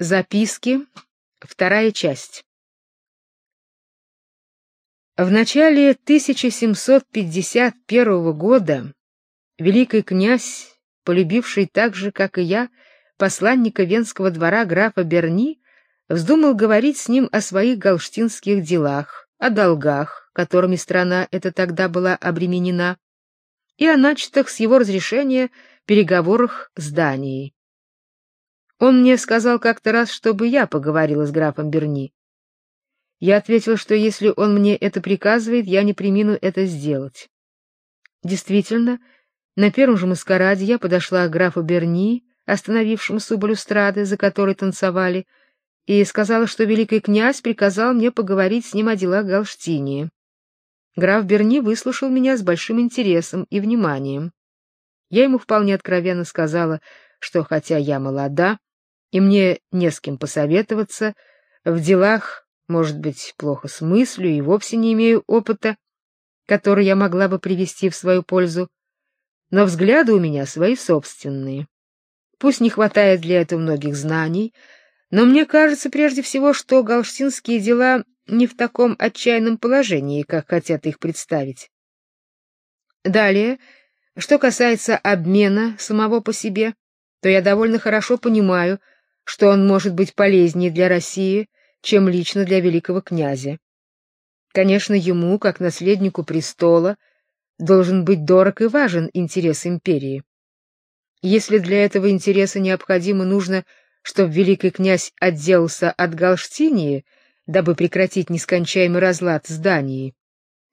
Записки. Вторая часть. В начале 1751 года великий князь, полюбивший так же, как и я, посланника венского двора графа Берни, вздумал говорить с ним о своих галштинских делах, о долгах, которыми страна эта тогда была обременена, и о начатых с его разрешения переговорах с Данией. Он мне сказал как-то раз, чтобы я поговорила с графом Берни. Я ответил, что если он мне это приказывает, я не премину это сделать. Действительно, на первом же маскараде я подошла к графу Берни, остановившемуся у балюстрады, за которой танцевали, и сказала, что великий князь приказал мне поговорить с ним о делах Галштинии. Граф Берни выслушал меня с большим интересом и вниманием. Я ему вполне откровенно сказала, что хотя я молода, и мне не с кем посоветоваться, в делах, может быть, плохо смыслю и вовсе не имею опыта, который я могла бы привести в свою пользу, но взгляды у меня свои собственные. Пусть не хватает для этого многих знаний, но мне кажется прежде всего, что галштинские дела не в таком отчаянном положении, как хотят их представить. Далее, что касается обмена самого по себе, то я довольно хорошо понимаю, что он может быть полезнее для России, чем лично для великого князя. Конечно, ему, как наследнику престола, должен быть дорог и важен интерес империи. Если для этого интереса необходимо нужно, чтобы великий князь отделался от Галштинии, дабы прекратить нескончаемый разлад с Данией,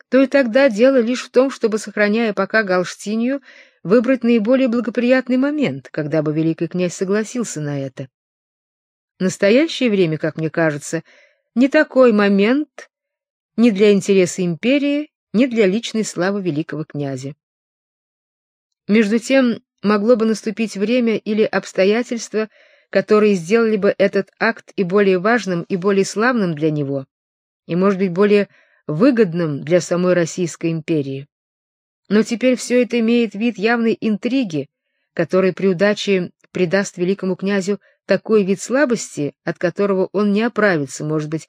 то и тогда дело лишь в том, чтобы, сохраняя пока Галштинию, выбрать наиболее благоприятный момент, когда бы великий князь согласился на это. Настоящее время, как мне кажется, не такой момент ни для интереса империи, ни для личной славы великого князя. Между тем, могло бы наступить время или обстоятельства, которые сделали бы этот акт и более важным, и более славным для него, и, может быть, более выгодным для самой Российской империи. Но теперь все это имеет вид явной интриги, которая при удаче придаст великому князю такой вид слабости, от которого он не оправится, может быть,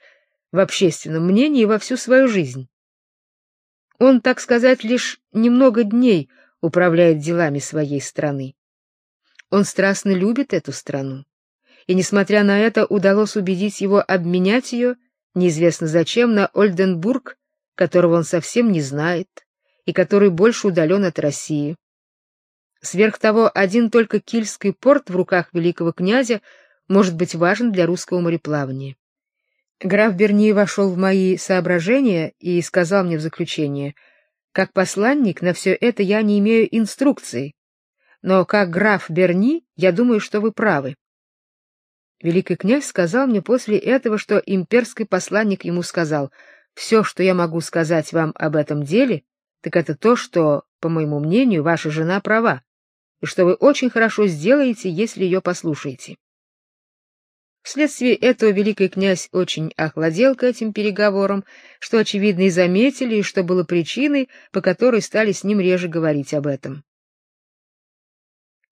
в общественном мнении во всю свою жизнь. Он, так сказать, лишь немного дней управляет делами своей страны. Он страстно любит эту страну, и несмотря на это удалось убедить его обменять ее, неизвестно зачем, на Ольденбург, которого он совсем не знает и который больше удален от России. Сверх того, один только Кильский порт в руках великого князя может быть важен для русского мореплавания. Граф Берни вошел в мои соображения и сказал мне в заключение: "Как посланник на все это я не имею инструкций, но как граф Берни, я думаю, что вы правы". Великий князь сказал мне после этого, что имперский посланник ему сказал: «Все, что я могу сказать вам об этом деле, так это то, что, по моему мнению, ваша жена права и что вы очень хорошо сделаете, если ее послушаете. Вследствие этого великий князь очень охладел к этим переговорам, что очевидно и заметили, и что было причиной, по которой стали с ним реже говорить об этом.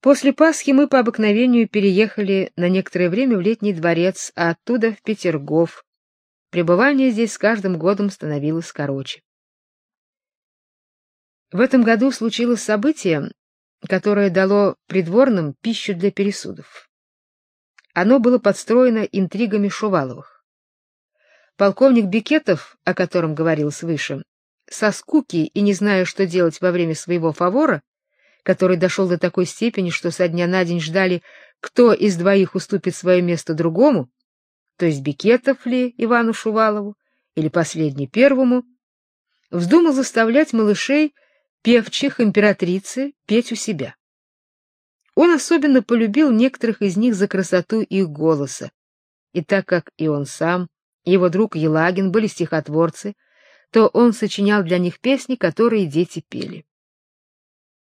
После Пасхи мы по обыкновению переехали на некоторое время в летний дворец, а оттуда в Петергоф. Пребывание здесь с каждым годом становилось короче. В этом году случилось событие, которое дало придворным пищу для пересудов. Оно было подстроено интригами Шуваловых. Полковник Бекетов, о котором говорилось выше, со скуки и не зная, что делать во время своего фавора, который дошел до такой степени, что со дня на день ждали, кто из двоих уступит свое место другому, то есть Бекетов ли Ивану Шувалову или последний первому, вздумал заставлять малышей певчих императрицы петь у себя. Он особенно полюбил некоторых из них за красоту их голоса. И так как и он сам, и его друг Елагин были стихотворцы, то он сочинял для них песни, которые дети пели.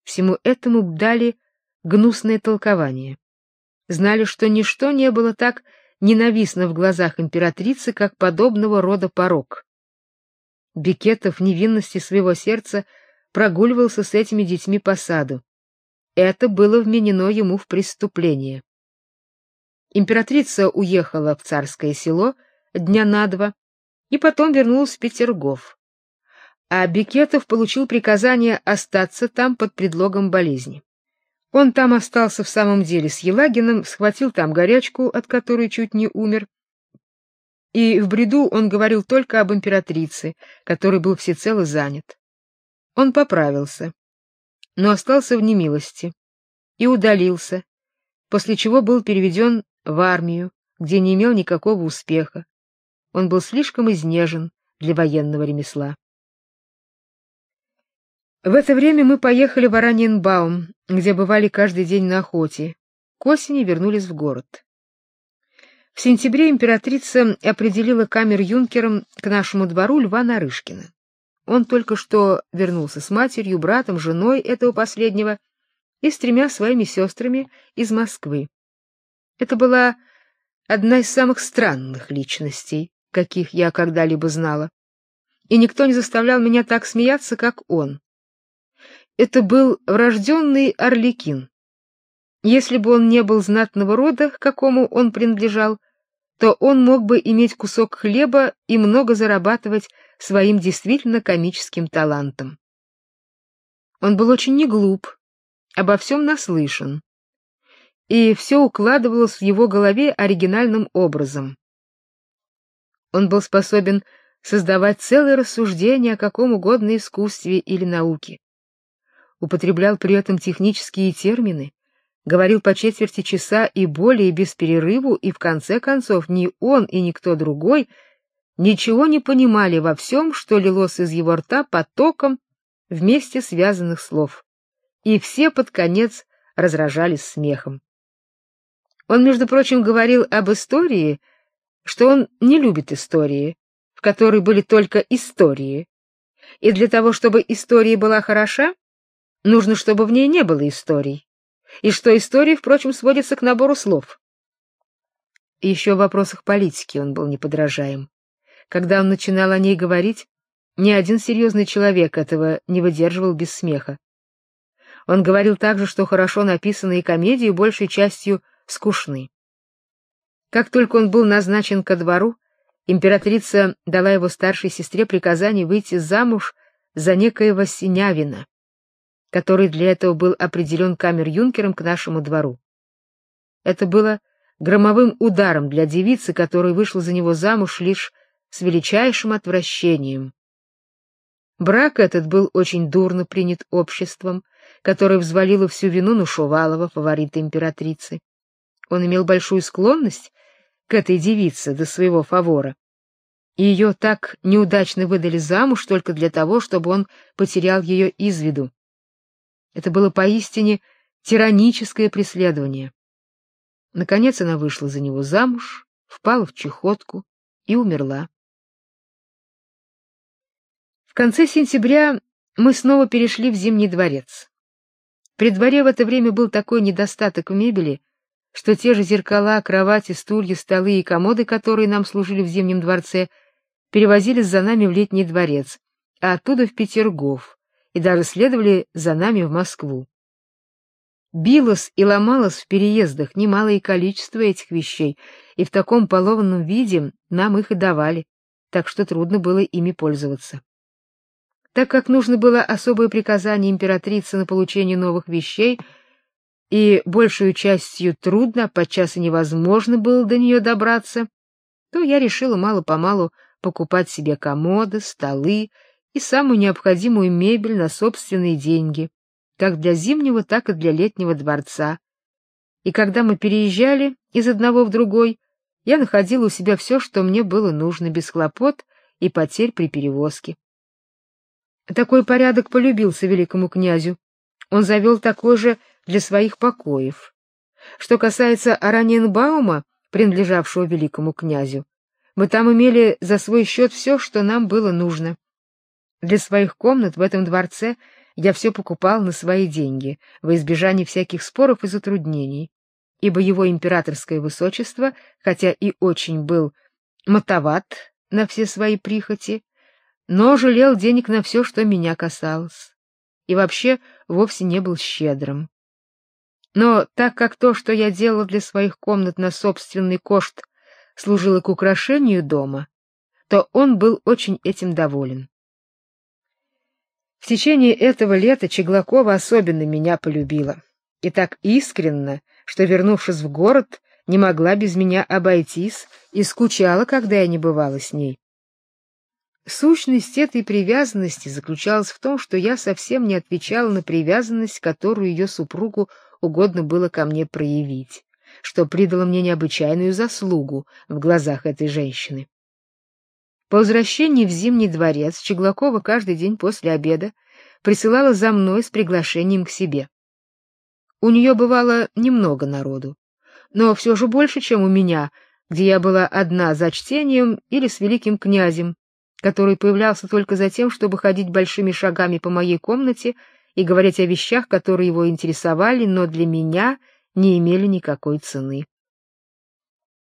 Всему этому дали гнусное толкование. Знали, что ничто не было так ненавистно в глазах императрицы, как подобного рода порок. Бекетов в невинности своего сердца прогуливался с этими детьми по саду. Это было вменено ему в преступление. Императрица уехала в царское село дня на два и потом вернулась в Петергоф. А Бекетов получил приказание остаться там под предлогом болезни. Он там остался в самом деле с Елагиным, схватил там горячку, от которой чуть не умер. И в бреду он говорил только об императрице, который был всецело занят. Он поправился, но остался в немилости и удалился, после чего был переведен в армию, где не имел никакого успеха. Он был слишком изнежен для военного ремесла. В это время мы поехали в Араньенбаум, где бывали каждый день на охоте. К осени вернулись в город. В сентябре императрица определила камер-юнкером к нашему двору Льва Нарышкина. Он только что вернулся с матерью, братом, женой этого последнего и с тремя своими сестрами из Москвы. Это была одна из самых странных личностей, каких я когда-либо знала. И никто не заставлял меня так смеяться, как он. Это был врожденный орликин. Если бы он не был знатного рода, к какому он принадлежал, то он мог бы иметь кусок хлеба и много зарабатывать своим действительно комическим талантом. Он был очень неглуп, обо всем наслышан, и все укладывалось в его голове оригинальным образом. Он был способен создавать целые рассуждения о каком угодно искусстве или науке употреблял при этом технические термины, говорил по четверти часа и более без перерыву, и в конце концов ни он и никто другой ничего не понимали во всем, что лилось из его рта потоком вместе связанных слов. И все под конец разражались смехом. Он, между прочим, говорил об истории, что он не любит истории, в которой были только истории. И для того, чтобы история была хороша, Нужно, чтобы в ней не было историй. И что история, впрочем, сводится к набору слов. Еще в вопросах политики он был неподражаем. Когда он начинал о ней говорить, ни один серьезный человек этого не выдерживал без смеха. Он говорил также, что хорошо написанные комедии большей частью скучны. Как только он был назначен ко двору, императрица дала его старшей сестре приказание выйти замуж за некоего Синявина который для этого был определен камер-юнкером к нашему двору. Это было громовым ударом для девицы, которая вышла за него замуж лишь с величайшим отвращением. Брак этот был очень дурно принят обществом, которое взвалило всю вину на Шувалова, фаворита императрицы. Он имел большую склонность к этой девице до своего фавора. И ее так неудачно выдали замуж только для того, чтобы он потерял ее из виду. Это было поистине тираническое преследование. Наконец она вышла за него замуж, впала в чехотку и умерла. В конце сентября мы снова перешли в Зимний дворец. При дворе в это время был такой недостаток в мебели, что те же зеркала, кровати, стулья, столы и комоды, которые нам служили в Зимнем дворце, перевозились за нами в Летний дворец, а оттуда в Петергоф, и даже следовали за нами в Москву. Билось и ломалось в переездах немалое количество этих вещей, и в таком полованном виде нам их и давали, так что трудно было ими пользоваться. Так как нужно было особое приказание императрицы на получение новых вещей, и большую частью трудно, подчас и невозможно было до нее добраться, то я решила мало-помалу покупать себе комоды, столы и самую необходимую мебель на собственные деньги, как для зимнего, так и для летнего дворца. И когда мы переезжали из одного в другой, я находила у себя все, что мне было нужно, без хлопот и потерь при перевозке. Такой порядок полюбился великому князю. Он завел такой же для своих покоев. Что касается Араньенбаума, принадлежавшего великому князю, мы там имели за свой счет все, что нам было нужно. Для своих комнат в этом дворце я все покупал на свои деньги, во избежание всяких споров и затруднений, ибо его императорское высочество, хотя и очень был мотоват на все свои прихоти, но жалел денег на все, что меня касалось, и вообще вовсе не был щедрым. Но так как то, что я делала для своих комнат на собственный кошт, служило к украшению дома, то он был очень этим доволен. В течение этого лета Чеглакова особенно меня полюбила. И так искренно, что, вернувшись в город, не могла без меня обойтись и скучала, когда я не бывала с ней. Сущность этой привязанности заключалась в том, что я совсем не отвечала на привязанность, которую ее супругу угодно было ко мне проявить, что придало мне необычайную заслугу в глазах этой женщины. По возвращении в Зимний дворец Чеглакова каждый день после обеда присылала за мной с приглашением к себе. У нее бывало немного народу, но все же больше, чем у меня, где я была одна за чтением или с великим князем, который появлялся только за тем, чтобы ходить большими шагами по моей комнате и говорить о вещах, которые его интересовали, но для меня не имели никакой цены.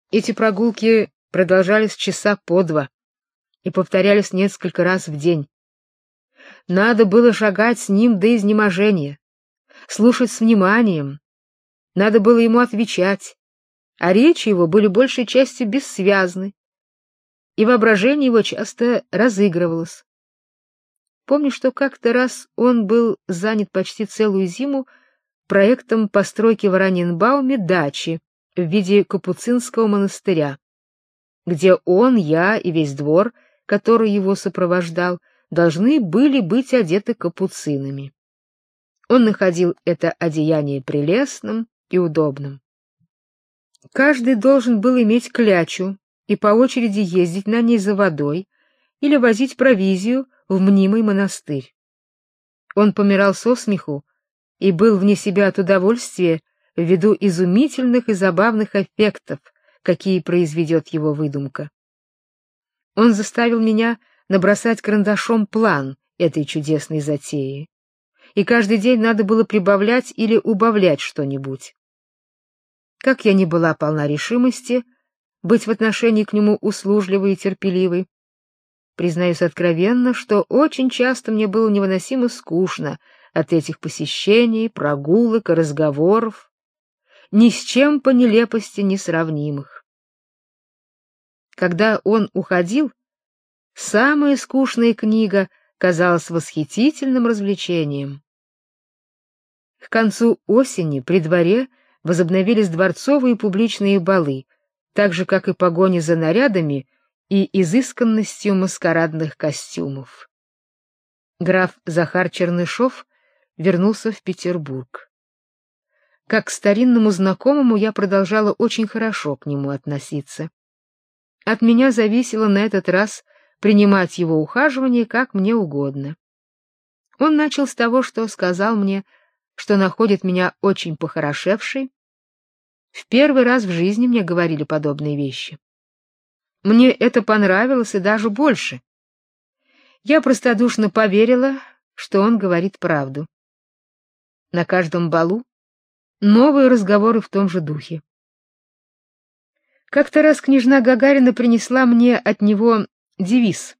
Эти прогулки продолжались часа по два и повторялись несколько раз в день. Надо было шагать с ним до изнеможения, слушать с вниманием. Надо было ему отвечать, а речи его были большей частью бессвязны, и воображение его часто разыгрывалось. Помню, что как-то раз он был занят почти целую зиму проектом постройки в Раненбауме дачи в виде капуцинского монастыря, где он, я и весь двор — который его сопровождал, должны были быть одеты капуцинами. Он находил это одеяние прелестным и удобным. Каждый должен был иметь клячу и по очереди ездить на ней за водой или возить провизию в мнимый монастырь. Он помирал со смеху и был вне себя от удовольствия ввиду изумительных и забавных эффектов, какие произведет его выдумка. Он заставил меня набросать карандашом план этой чудесной затеи. И каждый день надо было прибавлять или убавлять что-нибудь. Как я не была полна решимости быть в отношении к нему услужливой и терпеливой, признаюсь откровенно, что очень часто мне было невыносимо скучно от этих посещений, прогулок и разговоров, ни с чем по нелепости не сравнимых. Когда он уходил, самая скучная книга казалась восхитительным развлечением. К концу осени при дворе возобновились дворцовые публичные балы, так же как и погони за нарядами и изысканностью маскарадных костюмов. Граф Захар Чернышов вернулся в Петербург. Как к старинному знакомому я продолжала очень хорошо к нему относиться. От меня зависело на этот раз принимать его ухаживание как мне угодно. Он начал с того, что сказал мне, что находит меня очень похорошевшей. В первый раз в жизни мне говорили подобные вещи. Мне это понравилось и даже больше. Я простодушно поверила, что он говорит правду. На каждом балу новые разговоры в том же духе. Как-то раз княжна Гагарина принесла мне от него девиз.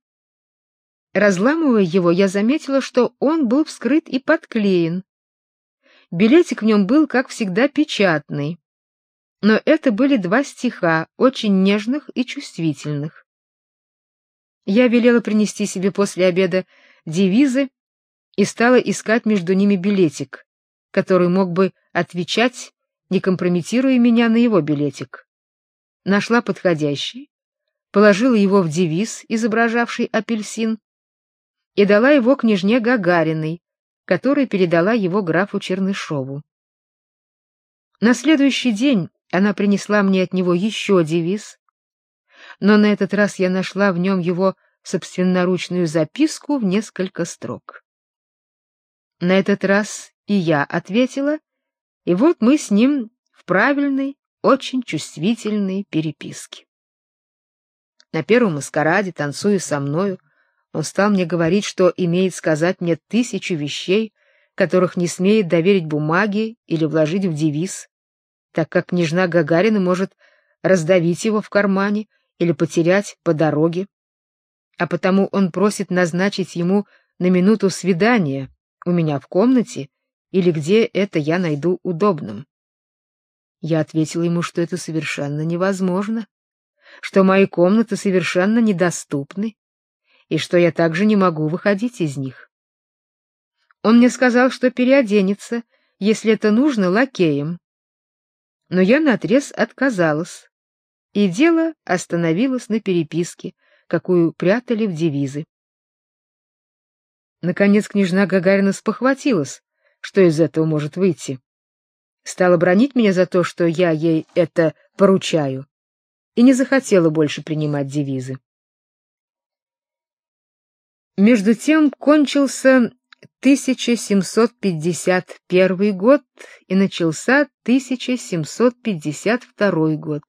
Разламывая его, я заметила, что он был вскрыт и подклеен. Билетик в нем был, как всегда, печатный. Но это были два стиха, очень нежных и чувствительных. Я велела принести себе после обеда девизы и стала искать между ними билетик, который мог бы отвечать, не компрометируя меня на его билетик нашла подходящий, положила его в девиз, изображавший апельсин, и дала его княжне Гагариной, которая передала его графу Чернышову. На следующий день она принесла мне от него еще девиз, но на этот раз я нашла в нем его собственноручную записку в несколько строк. На этот раз и я ответила, и вот мы с ним в правильной, очень чувствительные переписки. На первом маскараде, танцуя со мною, он стал мне говорить, что имеет сказать мне тысячу вещей, которых не смеет доверить бумаге или вложить в девиз, так как княжна Гагарина может раздавить его в кармане или потерять по дороге. А потому он просит назначить ему на минуту свидания у меня в комнате или где это я найду удобным. Я ответила ему, что это совершенно невозможно, что мои комнаты совершенно недоступны и что я также не могу выходить из них. Он мне сказал, что переоденется, если это нужно, лакеем. Но я наотрез отказалась, и дело остановилось на переписке, какую прятали в девизы. Наконец княжна Гагарина спохватилась, что из этого может выйти. Стала бронить меня за то, что я ей это поручаю, и не захотела больше принимать девизы. Между тем кончился 1751 год и начался 1752 год.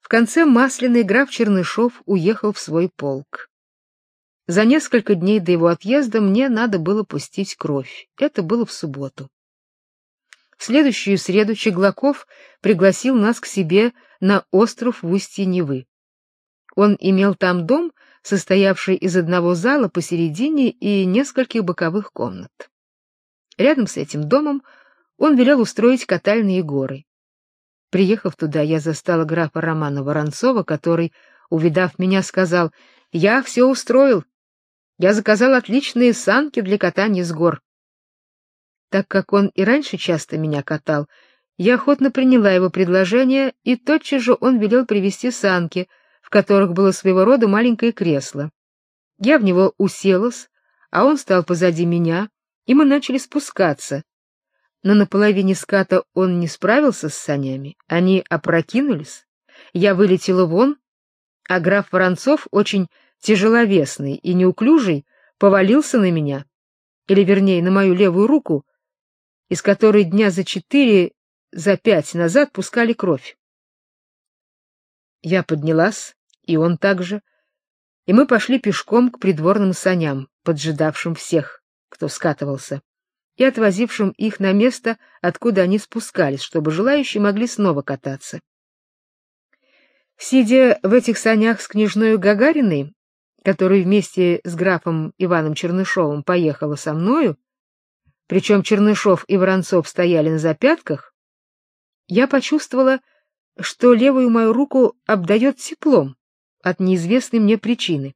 В конце Масляный граф Чернышов уехал в свой полк. За несколько дней до его отъезда мне надо было пустить кровь. Это было в субботу. В следующую среду Чеглаков пригласил нас к себе на остров в устье Невы. Он имел там дом, состоявший из одного зала посередине и нескольких боковых комнат. Рядом с этим домом он велел устроить катальные горы. Приехав туда, я застала графа Романа Воронцова, который, увидав меня, сказал: "Я все устроил. Я заказал отличные санки для катания с гор. Так как он и раньше часто меня катал, я охотно приняла его предложение, и тотчас же он велел привезти санки, которых было своего рода маленькое кресло. Я в него уселась, а он стал позади меня, и мы начали спускаться. Но на половине ската он не справился с санями, они опрокинулись. Я вылетела вон, а граф Воронцов очень тяжеловесный и неуклюжий, повалился на меня, или вернее, на мою левую руку, из которой дня за четыре, за пять назад пускали кровь. Я поднялась, и он также, и мы пошли пешком к придворным саням, поджидавшим всех, кто скатывался, и отвозившим их на место, откуда они спускались, чтобы желающие могли снова кататься. Сидя в этих санях с княжной Гагариной, который вместе с графом Иваном Чернышовым поехала со мною, причем Чернышов и Воронцов стояли на запятках, я почувствовала, что левую мою руку обдает теплом от неизвестной мне причины.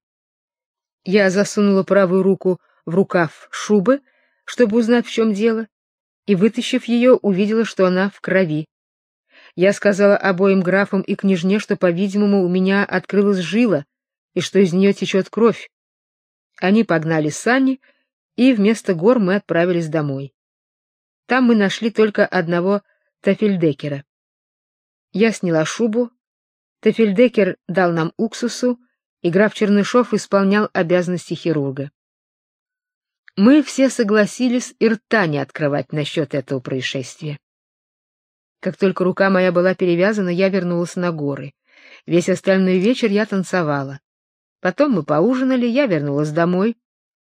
Я засунула правую руку в рукав шубы, чтобы узнать, в чем дело, и, вытащив ее, увидела, что она в крови. Я сказала обоим графам и княжне, что, по-видимому, у меня открылась жила, и что из нее течет кровь. Они погнали сани, и вместо гор мы отправились домой. Там мы нашли только одного Тафельдекера. Я сняла шубу, Тафельдекер дал нам уксусу, и граф Чернышов исполнял обязанности хирурга. Мы все согласились и рта не открывать насчет этого происшествия. Как только рука моя была перевязана, я вернулась на горы. Весь остальной вечер я танцевала. Потом мы поужинали, я вернулась домой,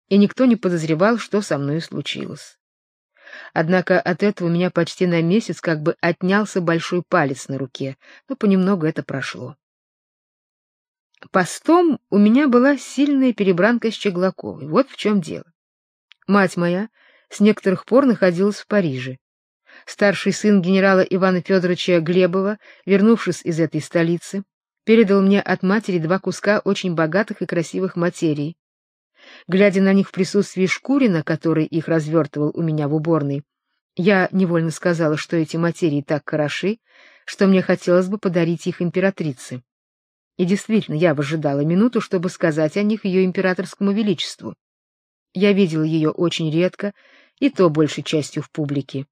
и никто не подозревал, что со мной случилось. Однако от этого у меня почти на месяц как бы отнялся большой палец на руке, но понемногу это прошло. Постом у меня была сильная перебранка с Чеглаковой. Вот в чем дело. Мать моя с некоторых пор находилась в Париже. Старший сын генерала Ивана Федоровича Глебова, вернувшись из этой столицы, передал мне от матери два куска очень богатых и красивых материй. Глядя на них в присутствии Шкурина, который их развертывал у меня в уборной, я невольно сказала, что эти материи так хороши, что мне хотелось бы подарить их императрице. И действительно, я выжидала минуту, чтобы сказать о них ее императорскому величеству. Я видела ее очень редко, и то большей частью в публике.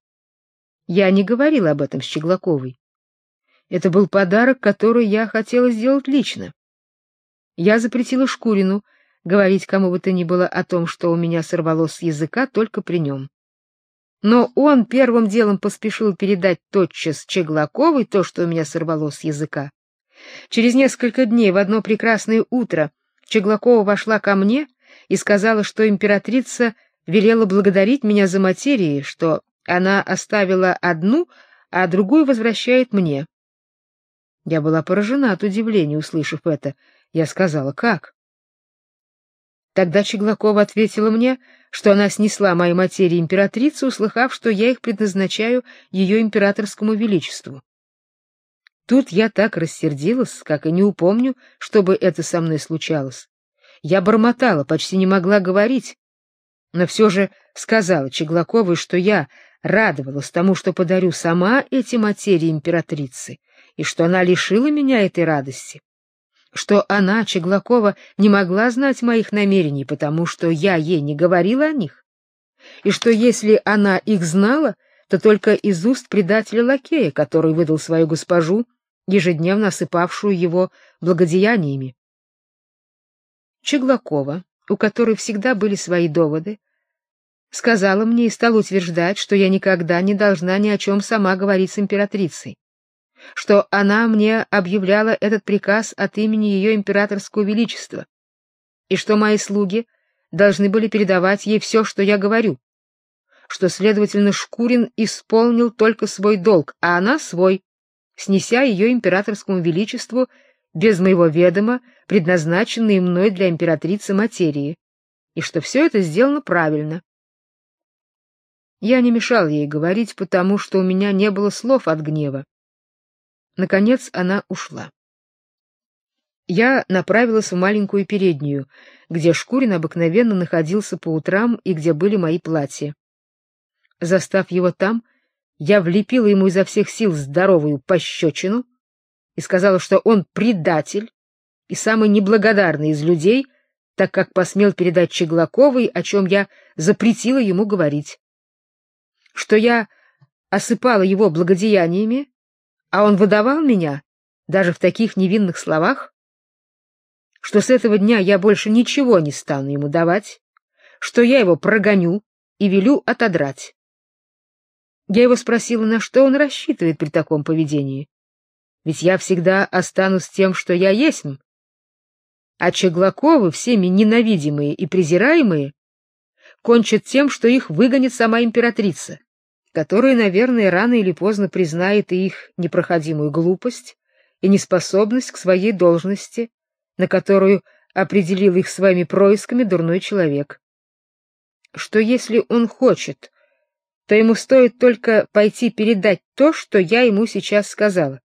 Я не говорила об этом с Чеглаковой. Это был подарок, который я хотела сделать лично. Я запретила Шкурину говорить кому бы то ни было о том, что у меня сорвалось с языка только при нем. Но он первым делом поспешил передать тотчас Чеглаковой то, что у меня сорвалось с языка. Через несколько дней в одно прекрасное утро Чеглакова вошла ко мне и сказала, что императрица велела благодарить меня за материи, что она оставила одну, а другую возвращает мне. Я была поражена от удивления, услышав это. Я сказала: "Как?" Тогда Чеглакова ответила мне, что она снесла мои материи императрице, услыхав, что я их предназначаю ее императорскому величеству. Тут я так рассердилась, как и не упомню, чтобы это со мной случалось. Я бормотала, почти не могла говорить, но все же сказала Чеглаковой, что я радовалась тому, что подарю сама эти материи императрицы, и что она лишила меня этой радости, что она, Чеглакова, не могла знать моих намерений, потому что я ей не говорила о них, и что если она их знала, то только из уст предателя лакея, который выдал свою госпожу, ежедневно осыпавшую его благодеяниями. Чеглакова, у которой всегда были свои доводы, сказала мне и стала утверждать, что я никогда не должна ни о чем сама говорить с императрицей, что она мне объявляла этот приказ от имени ее императорского величества, и что мои слуги должны были передавать ей все, что я говорю, что, следовательно, Шкурин исполнил только свой долг, а она свой, снеся ее императорскому величеству без моего ведома предназначенные мной для императрицы материи, и что все это сделано правильно. Я не мешал ей говорить, потому что у меня не было слов от гнева. Наконец она ушла. Я направилась в маленькую переднюю, где Шкурин обыкновенно находился по утрам и где были мои платья. Застав его там, я влепила ему изо всех сил здоровую пощечину и сказала, что он предатель и самый неблагодарный из людей, так как посмел передать Чеглаковой, о чем я запретила ему говорить что я осыпала его благодеяниями, а он выдавал меня даже в таких невинных словах, что с этого дня я больше ничего не стану ему давать, что я его прогоню и велю отодрать. Я его спросила, на что он рассчитывает при таком поведении. Ведь я всегда останусь тем, что я есть. А Чеглаковы, всеми ненавидимые и презираемые, кончат тем, что их выгонит сама императрица, которая, наверное, рано или поздно признает и их непроходимую глупость и неспособность к своей должности, на которую определил их своими происками дурной человек. Что если он хочет, то ему стоит только пойти передать то, что я ему сейчас сказала.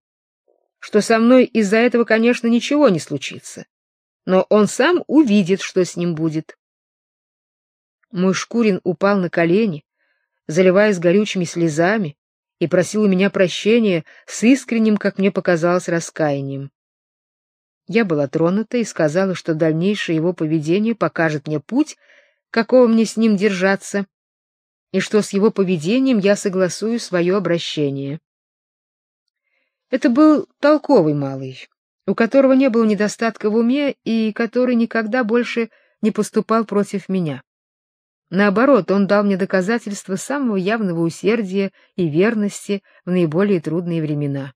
Что со мной из-за этого, конечно, ничего не случится, но он сам увидит, что с ним будет. Мой Шкурин упал на колени, заливаясь горючими слезами, и просил у меня прощения с искренним, как мне показалось, раскаянием. Я была тронута и сказала, что дальнейшее его поведение покажет мне путь, какого мне с ним держаться, и что с его поведением я согласую свое обращение. Это был толковый малый, у которого не было недостатка в уме и который никогда больше не поступал против меня. Наоборот, он дал мне доказательство самого явного усердия и верности в наиболее трудные времена.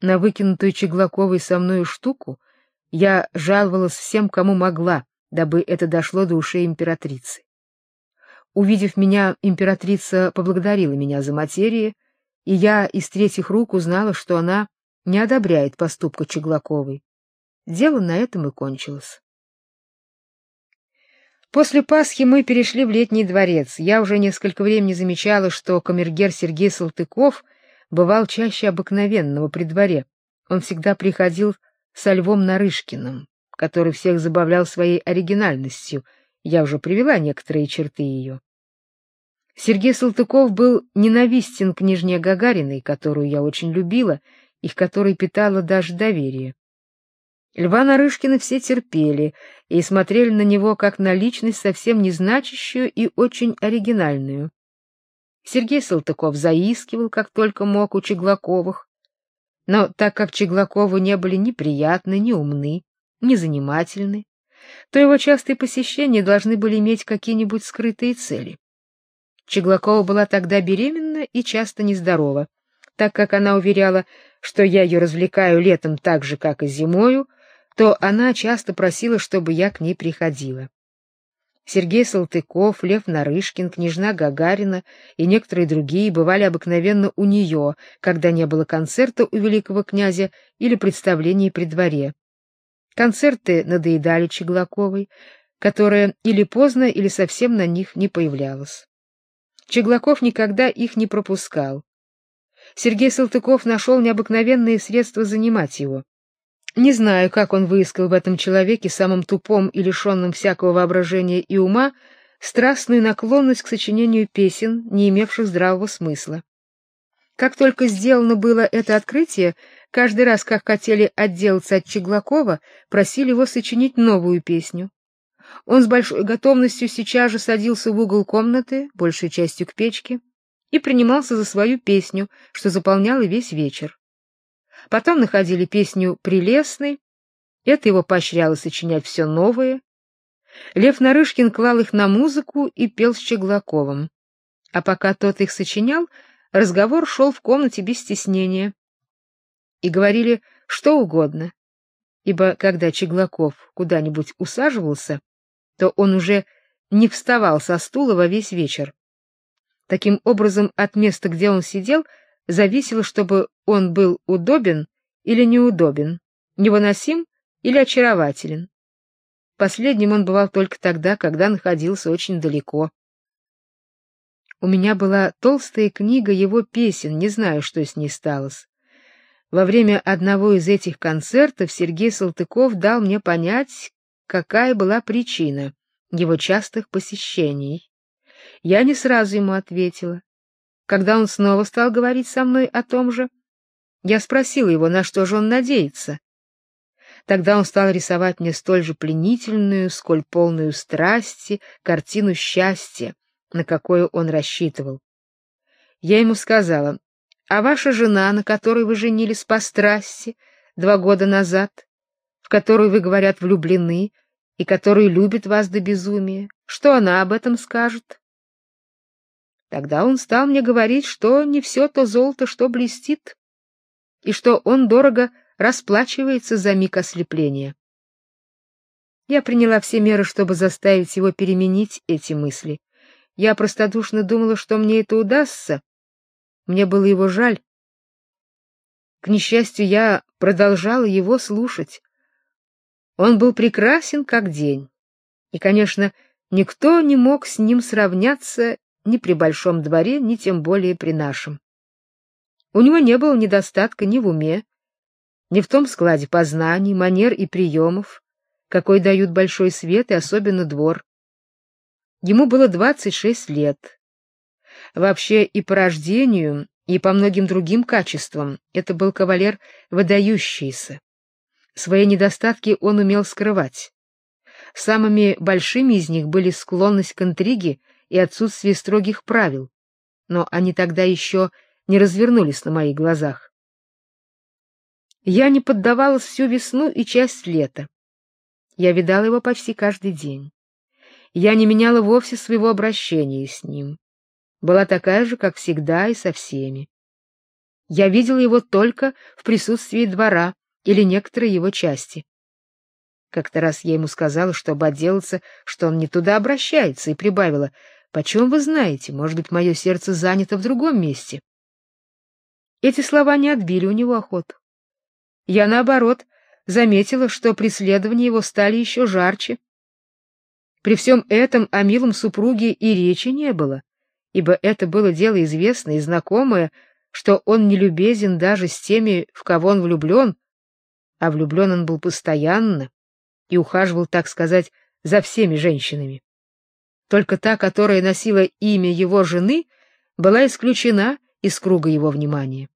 На выкинутую Чеглаковой со мною штуку я жаловалась всем, кому могла, дабы это дошло до ушей императрицы. Увидев меня, императрица поблагодарила меня за материи, и я из третьих рук узнала, что она не одобряет поступка Чеглаковой. Дело на этом и кончилось. После Пасхи мы перешли в летний дворец. Я уже несколько времени замечала, что камергер Сергей Салтыков бывал чаще обыкновенного при дворе. Он всегда приходил со Львом Нарышкиным, который всех забавлял своей оригинальностью. Я уже привела некоторые черты ее. Сергей Салтыков был ненавистен княжне Гагариной, которую я очень любила и к которой питала даже доверие. Льва Нарышкина все терпели и смотрели на него как на личность совсем незначащую и очень оригинальную. Сергей Салтыков заискивал, как только мог у Чеглаковых, но так как Чеглаковы не были ни приятны, ни умны, ни занимательны, то его частые посещения должны были иметь какие-нибудь скрытые цели. Чеглакова была тогда беременна и часто нездорова, так как она уверяла, что я ее развлекаю летом так же, как и зимою, то она часто просила, чтобы я к ней приходила. Сергей Салтыков, Лев Нарышкин, княжна Гагарина и некоторые другие бывали обыкновенно у нее, когда не было концерта у великого князя или представлений при дворе. Концерты надоедали Чеглаковой, которая или поздно, или совсем на них не появлялась. Чеглаков никогда их не пропускал. Сергей Салтыков нашел необыкновенные средства занимать его. Не знаю, как он выискал в этом человеке, самом тупом и лишенном всякого воображения и ума, страстную наклонность к сочинению песен, не имевших здравого смысла. Как только сделано было это открытие, каждый раз, как хотели отделаться от Чеглакова, просили его сочинить новую песню. Он с большой готовностью сейчас же садился в угол комнаты, большей частью к печке, и принимался за свою песню, что заполняла весь вечер. Потом находили песню прелестной, это его поощряло сочинять все новое. Лев Нарышкин клал их на музыку и пел с Чеглаковым. А пока тот их сочинял, разговор шел в комнате без стеснения. И говорили что угодно, ибо когда Чеглаков куда-нибудь усаживался, то он уже не вставал со стула во весь вечер. Таким образом, от места, где он сидел, зависело, чтобы он был удобен или неудобен, невыносим или очарователен. Последним он бывал только тогда, когда находился очень далеко. У меня была толстая книга его песен, не знаю, что с ней сталось. Во время одного из этих концертов Сергей Салтыков дал мне понять, какая была причина его частых посещений. Я не сразу ему ответила. Когда он снова стал говорить со мной о том же, я спросила его, на что же он надеется. Тогда он стал рисовать мне столь же пленительную, сколь полную страсти, картину счастья, на какое он рассчитывал. Я ему сказала: "А ваша жена, на которой вы женились по страсти два года назад, в которую вы, говорят, влюблены и которая любит вас до безумия, что она об этом скажет?" Тогда он стал мне говорить, что не все то золото, что блестит, и что он дорого расплачивается за миг ослепления. Я приняла все меры, чтобы заставить его переменить эти мысли. Я простодушно думала, что мне это удастся. Мне было его жаль. К несчастью, я продолжала его слушать. Он был прекрасен как день. И, конечно, никто не мог с ним сравняться ни при большом дворе, ни тем более при нашем. У него не было недостатка ни в уме, ни в том складе познаний, манер и приемов, какой дают большой свет и особенно двор. Ему было 26 лет. Вообще и по рождению, и по многим другим качествам это был кавалер выдающийся. Свои недостатки он умел скрывать. Самыми большими из них были склонность к интриге и отсутствие строгих правил, но они тогда еще не развернулись на моих глазах. Я не поддавалась всю весну и часть лета. Я видала его почти каждый день. Я не меняла вовсе своего обращения с ним. Была такая же, как всегда и со всеми. Я видела его только в присутствии двора или некоторой его части. Как-то раз я ему сказала, чтобы отделаться, что он не туда обращается, и прибавила: Почем вы знаете? Может быть, мое сердце занято в другом месте. Эти слова не отбили у него охоту. Я наоборот заметила, что преследования его стали еще жарче. При всем этом о милом супруге и речи не было, ибо это было дело известное и знакомое, что он не любезен даже с теми, в кого он влюблен, а влюблен он был постоянно и ухаживал, так сказать, за всеми женщинами. Только та, которая носила имя его жены, была исключена из круга его внимания.